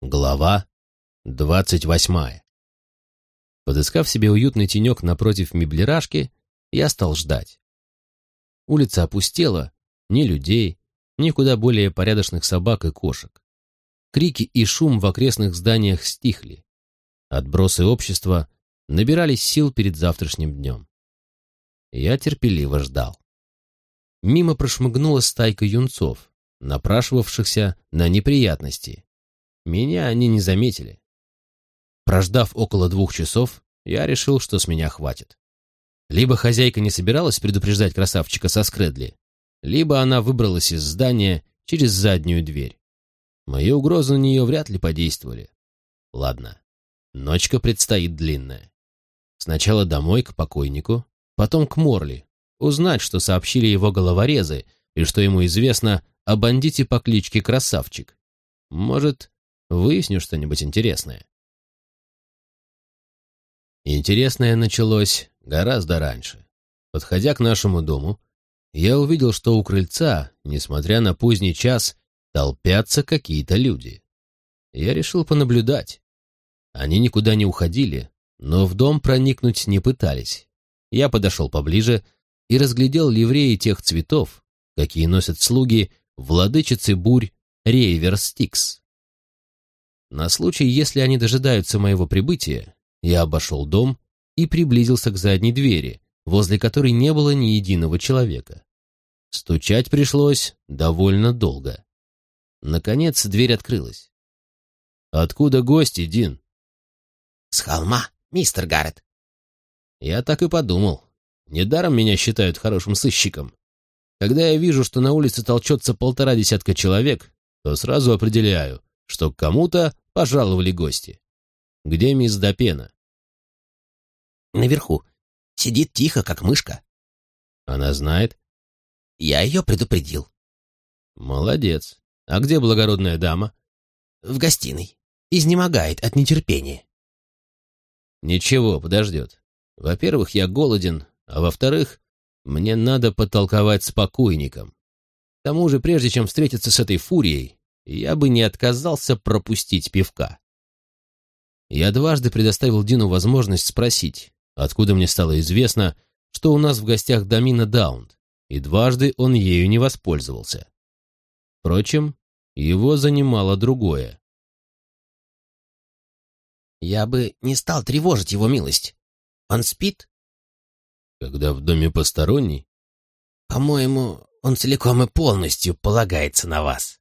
Глава двадцать восьмая. Подыскав себе уютный тенек напротив меблерашки, я стал ждать. Улица опустела, ни людей, ни куда более порядочных собак и кошек. Крики и шум в окрестных зданиях стихли. Отбросы общества набирались сил перед завтрашним днем. Я терпеливо ждал. Мимо прошмыгнула стайка юнцов, напрашивавшихся на неприятности, меня они не заметили. Прождав около двух часов, я решил, что с меня хватит. Либо хозяйка не собиралась предупреждать красавчика со скредли, либо она выбралась из здания через заднюю дверь. Мои угрозы на нее вряд ли подействовали. Ладно, ночка предстоит длинная. Сначала домой к покойнику, потом к Морли, узнать, что сообщили его головорезы и что ему известно о бандите по кличке Красавчик. Может, Выясню что-нибудь интересное. Интересное началось гораздо раньше. Подходя к нашему дому, я увидел, что у крыльца, несмотря на поздний час, толпятся какие-то люди. Я решил понаблюдать. Они никуда не уходили, но в дом проникнуть не пытались. Я подошел поближе и разглядел ливреи тех цветов, какие носят слуги владычицы бурь Рейвер Стикс. На случай, если они дожидаются моего прибытия, я обошел дом и приблизился к задней двери, возле которой не было ни единого человека. Стучать пришлось довольно долго. Наконец дверь открылась. «Откуда гости, Дин?» «С холма, мистер Гаррет». Я так и подумал. Недаром меня считают хорошим сыщиком. Когда я вижу, что на улице толчется полтора десятка человек, то сразу определяю, что к кому-то пожаловали гости. Где мисс Допена? Наверху. Сидит тихо, как мышка. Она знает? Я ее предупредил. Молодец. А где благородная дама? В гостиной. Изнемогает от нетерпения. Ничего, подождет. Во-первых, я голоден, а во-вторых, мне надо потолковать с покойником. К тому же, прежде чем встретиться с этой фурией, я бы не отказался пропустить пивка. Я дважды предоставил Дину возможность спросить, откуда мне стало известно, что у нас в гостях Дамина Даунд, и дважды он ею не воспользовался. Впрочем, его занимало другое. «Я бы не стал тревожить его милость. Он спит?» «Когда в доме посторонний?» «По-моему, он целиком и полностью полагается на вас».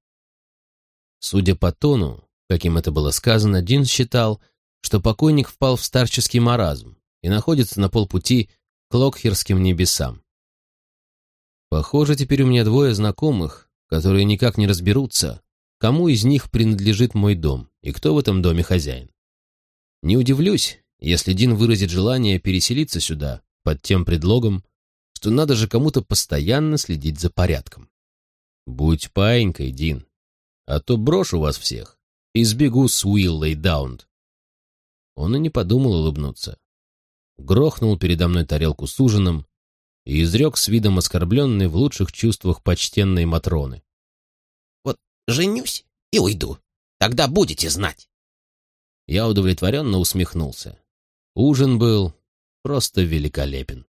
Судя по тону, каким это было сказано, Дин считал, что покойник впал в старческий маразм и находится на полпути к Локхерским небесам. Похоже, теперь у меня двое знакомых, которые никак не разберутся, кому из них принадлежит мой дом и кто в этом доме хозяин. Не удивлюсь, если Дин выразит желание переселиться сюда под тем предлогом, что надо же кому-то постоянно следить за порядком. Будь паинькой, Дин а то брошу вас всех и сбегу с Уиллой Даунд. Он и не подумал улыбнуться. Грохнул передо мной тарелку с ужином и изрек с видом оскорбленной в лучших чувствах почтенной Матроны. «Вот женюсь и уйду. Тогда будете знать». Я удовлетворенно усмехнулся. Ужин был просто великолепен.